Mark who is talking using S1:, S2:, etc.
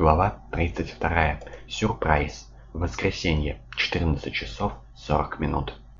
S1: Глава 32. Сюрприз. Воскресенье. 14 часов 40 минут.